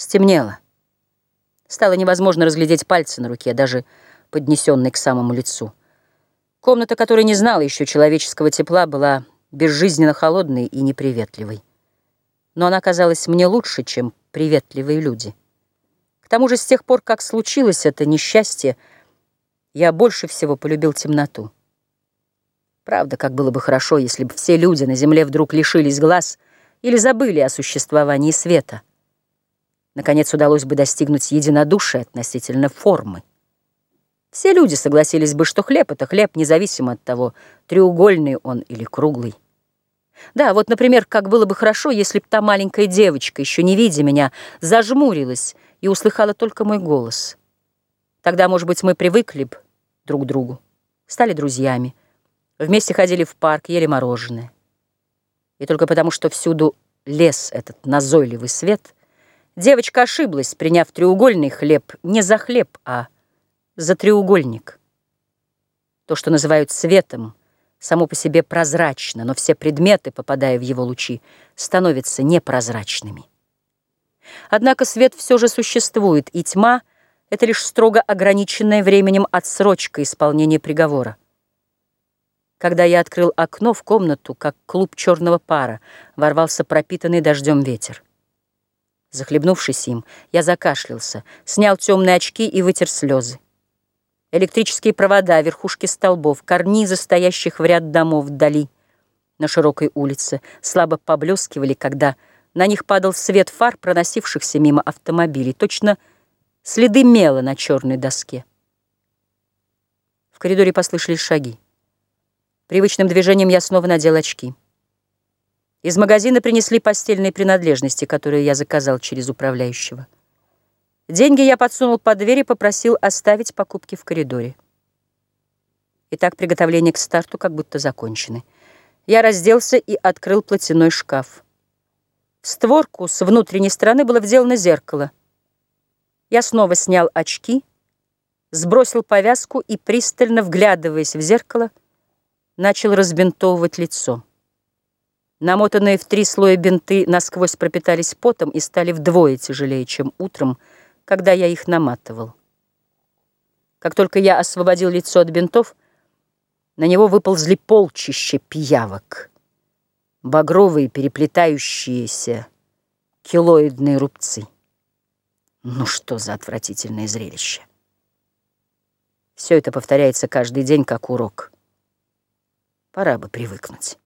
Стемнело. Стало невозможно разглядеть пальцы на руке, даже поднесенной к самому лицу. Комната, которая не знала еще человеческого тепла, была безжизненно холодной и неприветливой. Но она казалась мне лучше, чем приветливые люди. К тому же с тех пор, как случилось это несчастье, я больше всего полюбил темноту. Правда, как было бы хорошо, если бы все люди на земле вдруг лишились глаз или забыли о существовании света. Наконец удалось бы достигнуть единодушия относительно формы. Все люди согласились бы, что хлеб — это хлеб, независимо от того, треугольный он или круглый. Да, вот, например, как было бы хорошо, если б та маленькая девочка, еще не видя меня, зажмурилась и услыхала только мой голос. Тогда, может быть, мы привыкли бы друг к другу, стали друзьями, вместе ходили в парк, ели мороженое. И только потому, что всюду лес этот назойливый свет, девочка ошиблась, приняв треугольный хлеб не за хлеб, а за треугольник. То, что называют светом, само по себе прозрачно, но все предметы, попадая в его лучи, становятся непрозрачными. Однако свет все же существует, и тьма — это лишь строго ограниченная временем отсрочка исполнения приговора. Когда я открыл окно в комнату, как клуб черного пара, ворвался пропитанный дождем ветер. Захлебнувшись им, я закашлялся, снял темные очки и вытер слезы. Электрические провода, верхушки столбов, карнизы стоящих в ряд домов вдали на широкой улице слабо поблескивали, когда на них падал свет фар, проносившихся мимо автомобилей, точно следы мела на черной доске. В коридоре послышались шаги. Привычным движением я снова надел очки. Из магазина принесли постельные принадлежности, которые я заказал через управляющего. Деньги я подсунул под дверь и попросил оставить покупки в коридоре. Итак, приготовления к старту как будто закончены. Я разделся и открыл платяной шкаф. В створку с внутренней стороны было вделано зеркало. Я снова снял очки, сбросил повязку и, пристально вглядываясь в зеркало, начал разбинтовывать лицо. Намотанные в три слоя бинты насквозь пропитались потом и стали вдвое тяжелее, чем утром, когда я их наматывал. Как только я освободил лицо от бинтов, на него выползли полчища пиявок, багровые переплетающиеся килоидные рубцы. Ну что за отвратительное зрелище! Все это повторяется каждый день как урок. Пора бы привыкнуть.